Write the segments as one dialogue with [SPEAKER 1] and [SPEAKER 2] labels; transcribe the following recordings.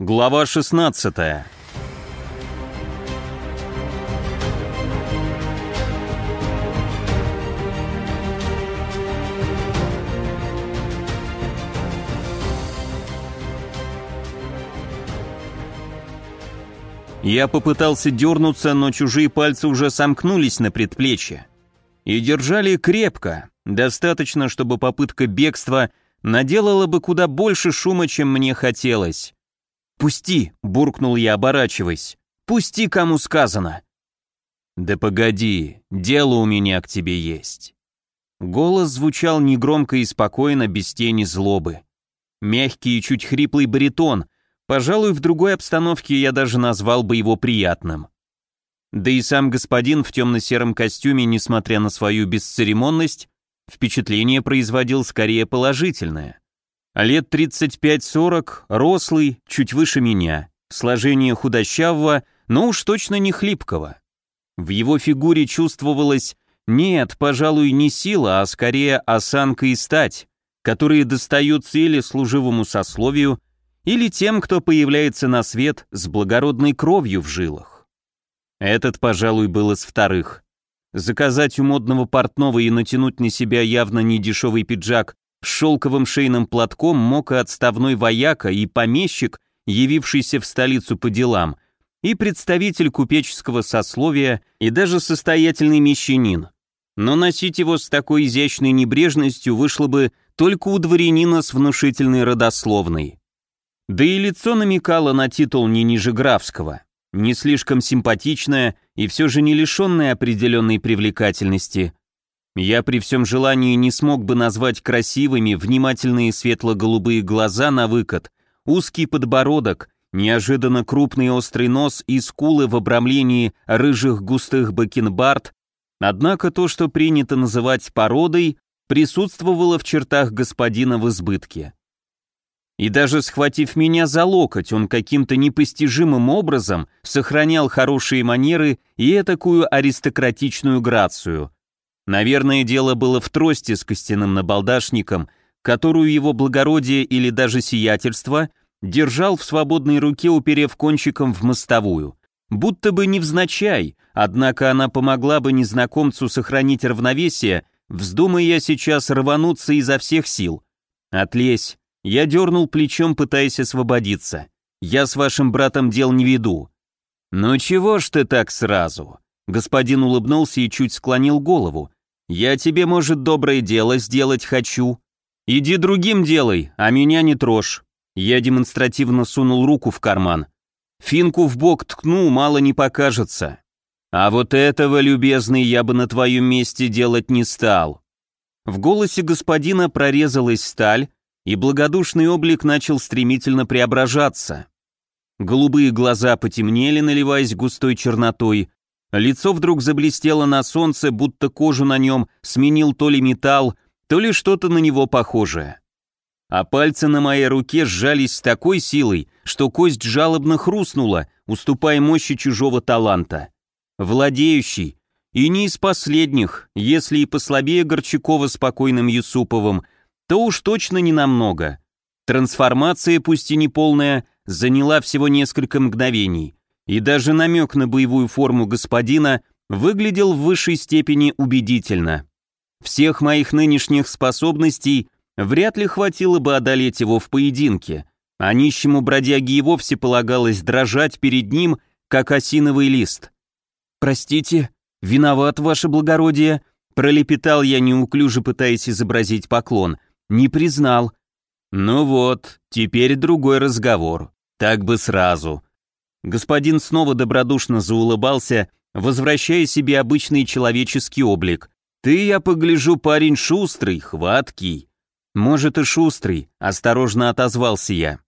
[SPEAKER 1] Глава 16 Я попытался дернуться, но чужие пальцы уже сомкнулись на предплечье. И держали крепко, достаточно, чтобы попытка бегства наделала бы куда больше шума, чем мне хотелось. «Пусти!» — буркнул я, оборачиваясь. «Пусти, кому сказано!» «Да погоди, дело у меня к тебе есть». Голос звучал негромко и спокойно, без тени злобы. Мягкий и чуть хриплый баритон, Пожалуй, в другой обстановке я даже назвал бы его приятным. Да и сам господин в темно-сером костюме, несмотря на свою бесцеремонность, впечатление производил скорее положительное. Лет 35-40, рослый, чуть выше меня, сложение худощавого, но уж точно не хлипкого. В его фигуре чувствовалось, нет, пожалуй, не сила, а скорее осанка и стать, которые достают цели служивому сословию или тем, кто появляется на свет с благородной кровью в жилах. Этот, пожалуй, был из вторых. Заказать у модного портного и натянуть на себя явно недешевый пиджак шелковым шейным платком мог и отставной вояка, и помещик, явившийся в столицу по делам, и представитель купеческого сословия, и даже состоятельный мещанин. Но носить его с такой изящной небрежностью вышло бы только у дворянина с внушительной родословной. Да и лицо намекало на титул не ниже графского, не слишком симпатичное и все же не лишенное определенной привлекательности. Я при всем желании не смог бы назвать красивыми внимательные светло-голубые глаза на выкат, узкий подбородок, неожиданно крупный острый нос и скулы в обрамлении рыжих густых бакенбард, однако то, что принято называть породой, присутствовало в чертах господина в избытке. И даже схватив меня за локоть, он каким-то непостижимым образом сохранял хорошие манеры и этакую аристократичную грацию. Наверное, дело было в трости с костяным набалдашником, которую его благородие или даже сиятельство держал в свободной руке, уперев кончиком в мостовую. Будто бы невзначай, однако она помогла бы незнакомцу сохранить равновесие, вздумая я сейчас рвануться изо всех сил. «Отлезь, я дернул плечом, пытаясь освободиться. «Я с вашим братом дел не веду». «Ну чего ж ты так сразу?» Господин улыбнулся и чуть склонил голову. «Я тебе, может, доброе дело сделать хочу. Иди другим делай, а меня не трожь». Я демонстративно сунул руку в карман. Финку в бок ткну, мало не покажется. А вот этого, любезный, я бы на твоем месте делать не стал. В голосе господина прорезалась сталь, и благодушный облик начал стремительно преображаться. Голубые глаза потемнели, наливаясь густой чернотой, лицо вдруг заблестело на солнце, будто кожу на нем сменил то ли металл, то ли что-то на него похожее. А пальцы на моей руке сжались с такой силой, что кость жалобно хрустнула, уступая мощи чужого таланта. Владеющий, и не из последних, если и послабее Горчакова спокойным Юсуповым, то уж точно не намного. Трансформация, пусть и не полная, заняла всего несколько мгновений, и даже намек на боевую форму господина выглядел в высшей степени убедительно. Всех моих нынешних способностей вряд ли хватило бы одолеть его в поединке, а нищему бродяге и вовсе полагалось дрожать перед ним, как осиновый лист. «Простите, виноват, ваше благородие», пролепетал я неуклюже, пытаясь изобразить поклон – не признал. Ну вот, теперь другой разговор. Так бы сразу. Господин снова добродушно заулыбался, возвращая себе обычный человеческий облик. Ты, я погляжу, парень шустрый, хваткий. Может и шустрый, осторожно отозвался я.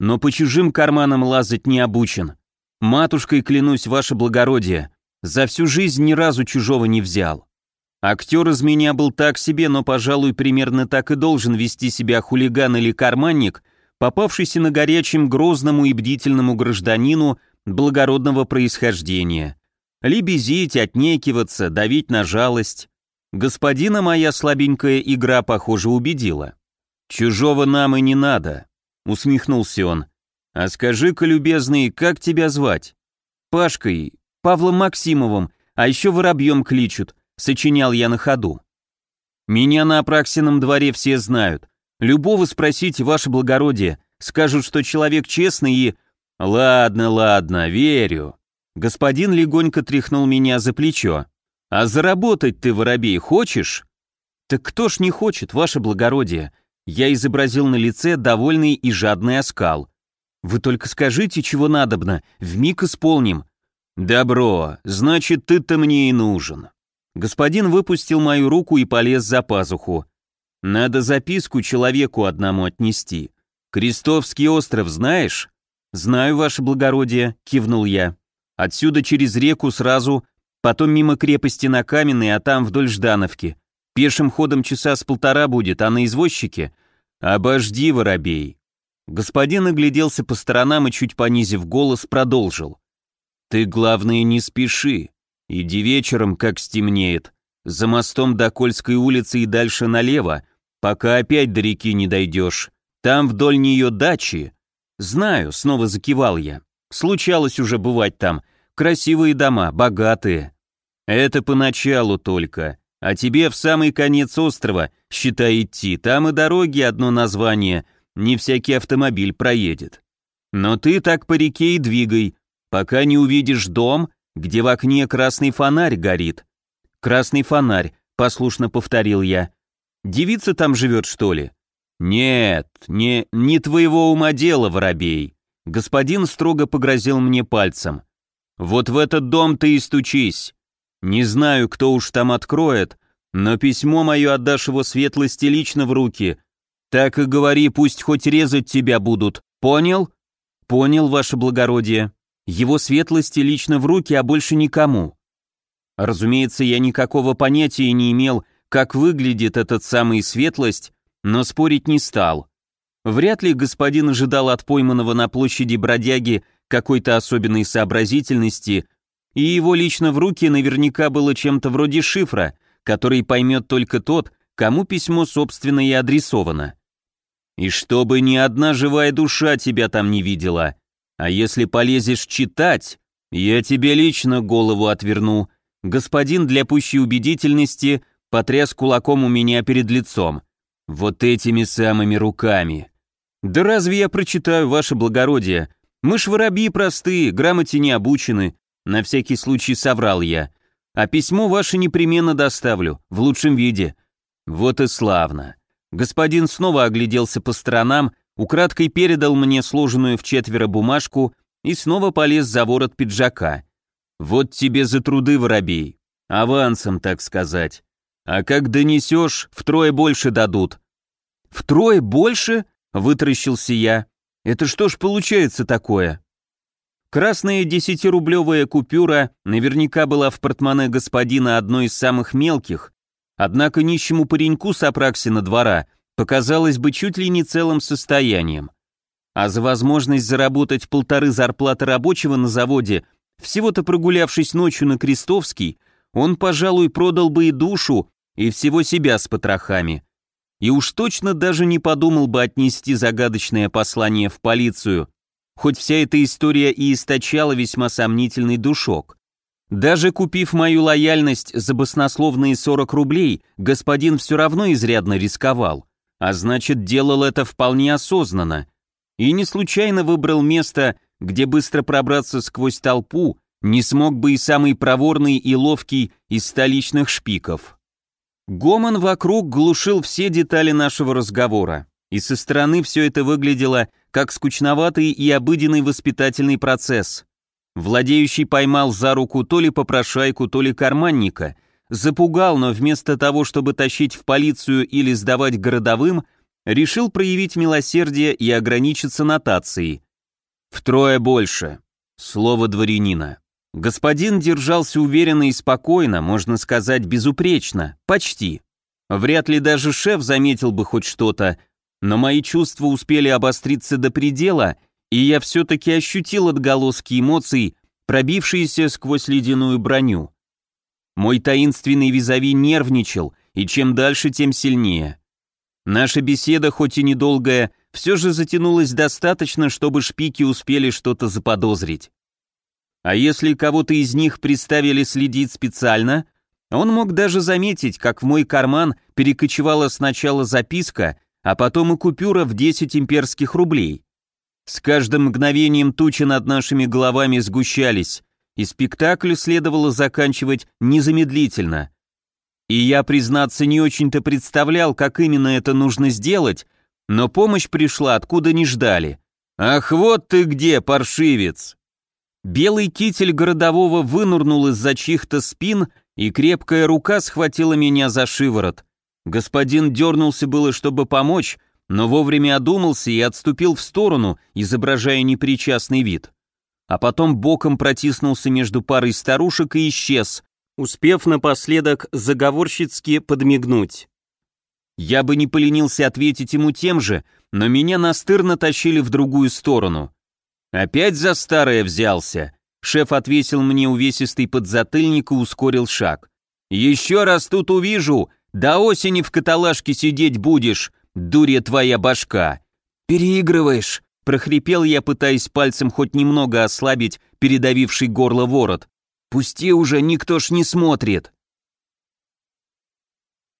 [SPEAKER 1] Но по чужим карманам лазать не обучен. Матушкой клянусь, ваше благородие, за всю жизнь ни разу чужого не взял. Актер из меня был так себе, но, пожалуй, примерно так и должен вести себя хулиган или карманник, попавшийся на горячем грозному и бдительному гражданину благородного происхождения. Лебезить, отнекиваться, давить на жалость. Господина моя слабенькая игра, похоже, убедила. «Чужого нам и не надо», — усмехнулся он. А скажи-ка, любезный, как тебя звать? Пашкой, Павлом Максимовым, а еще воробьем кличут, сочинял я на ходу. Меня на Апраксином дворе все знают. Любого спросите, ваше благородие, скажут, что человек честный и... Ладно, ладно, верю. Господин легонько тряхнул меня за плечо. А заработать ты, воробей, хочешь? Так кто ж не хочет, ваше благородие? Я изобразил на лице довольный и жадный оскал. Вы только скажите, чего надобно, вмиг исполним. Добро, значит, ты-то мне и нужен. Господин выпустил мою руку и полез за пазуху. Надо записку человеку одному отнести. Крестовский остров знаешь? Знаю, ваше благородие, кивнул я. Отсюда через реку сразу, потом мимо крепости на Каменной, а там вдоль Ждановки. Пешим ходом часа с полтора будет, а на извозчике? Обожди, воробей. Господин огляделся по сторонам и, чуть понизив голос, продолжил. Ты, главное, не спеши. Иди вечером, как стемнеет, за мостом до Кольской улицы и дальше налево, пока опять до реки не дойдешь. Там вдоль нее дачи. Знаю, снова закивал я. Случалось уже бывать там. Красивые дома, богатые. Это поначалу только. А тебе в самый конец острова, считай, идти. Там и дороги одно название, не всякий автомобиль проедет. Но ты так по реке и двигай, пока не увидишь дом где в окне красный фонарь горит. Красный фонарь, послушно повторил я. Девица там живет, что ли? Нет, не, не твоего ума дело, воробей. Господин строго погрозил мне пальцем. Вот в этот дом ты и стучись. Не знаю, кто уж там откроет, но письмо мое отдашь его светлости лично в руки. Так и говори, пусть хоть резать тебя будут. Понял? Понял, ваше благородие его светлости лично в руки, а больше никому. Разумеется, я никакого понятия не имел, как выглядит этот самый светлость, но спорить не стал. Вряд ли господин ожидал от пойманного на площади бродяги какой-то особенной сообразительности, и его лично в руки наверняка было чем-то вроде шифра, который поймет только тот, кому письмо собственно и адресовано. И чтобы ни одна живая душа тебя там не видела, а если полезешь читать, я тебе лично голову отверну. Господин для пущей убедительности потряс кулаком у меня перед лицом. Вот этими самыми руками. Да разве я прочитаю, ваше благородие? Мы ж воробьи простые, грамоте не обучены. На всякий случай соврал я. А письмо ваше непременно доставлю, в лучшем виде. Вот и славно. Господин снова огляделся по сторонам украдкой передал мне сложенную в четверо бумажку и снова полез за ворот пиджака. «Вот тебе за труды, воробей. Авансом, так сказать. А как донесешь, втрое больше дадут». «Втрое больше?» — вытаращился я. «Это что ж получается такое?» Красная десятирублевая купюра наверняка была в портмоне господина одной из самых мелких, однако нищему пареньку с Апраксина двора показалось бы чуть ли не целым состоянием. А за возможность заработать полторы зарплаты рабочего на заводе, всего-то прогулявшись ночью на Крестовский, он, пожалуй, продал бы и душу, и всего себя с потрохами. И уж точно даже не подумал бы отнести загадочное послание в полицию, хоть вся эта история и источала весьма сомнительный душок. Даже купив мою лояльность за баснословные 40 рублей, господин все равно изрядно рисковал а значит, делал это вполне осознанно. И не случайно выбрал место, где быстро пробраться сквозь толпу не смог бы и самый проворный и ловкий из столичных шпиков. Гомон вокруг глушил все детали нашего разговора, и со стороны все это выглядело как скучноватый и обыденный воспитательный процесс. Владеющий поймал за руку то ли попрошайку, то ли карманника — Запугал, но вместо того, чтобы тащить в полицию или сдавать городовым, решил проявить милосердие и ограничиться нотацией. Втрое больше. Слово дворянина. Господин держался уверенно и спокойно, можно сказать, безупречно, почти. Вряд ли даже шеф заметил бы хоть что-то, но мои чувства успели обостриться до предела, и я все-таки ощутил отголоски эмоций, пробившиеся сквозь ледяную броню. Мой таинственный визави нервничал, и чем дальше, тем сильнее. Наша беседа, хоть и недолгая, все же затянулось достаточно, чтобы шпики успели что-то заподозрить. А если кого-то из них представили следить специально, он мог даже заметить, как в мой карман перекочевала сначала записка, а потом и купюра в 10 имперских рублей. С каждым мгновением тучи над нашими головами сгущались, и спектакль следовало заканчивать незамедлительно. И я, признаться, не очень-то представлял, как именно это нужно сделать, но помощь пришла, откуда не ждали. «Ах, вот ты где, паршивец!» Белый китель городового вынурнул из-за чьих-то спин, и крепкая рука схватила меня за шиворот. Господин дернулся было, чтобы помочь, но вовремя одумался и отступил в сторону, изображая непричастный вид. А потом боком протиснулся между парой старушек и исчез, успев напоследок заговорщицки подмигнуть. Я бы не поленился ответить ему тем же, но меня настырно тащили в другую сторону. «Опять за старое взялся?» Шеф отвесил мне увесистый подзатыльник и ускорил шаг. «Еще раз тут увижу, до осени в каталажке сидеть будешь, дурья твоя башка!» «Переигрываешь!» — прохрипел я, пытаясь пальцем хоть немного ослабить передавивший горло ворот. «Пусти уже, никто ж не смотрит!»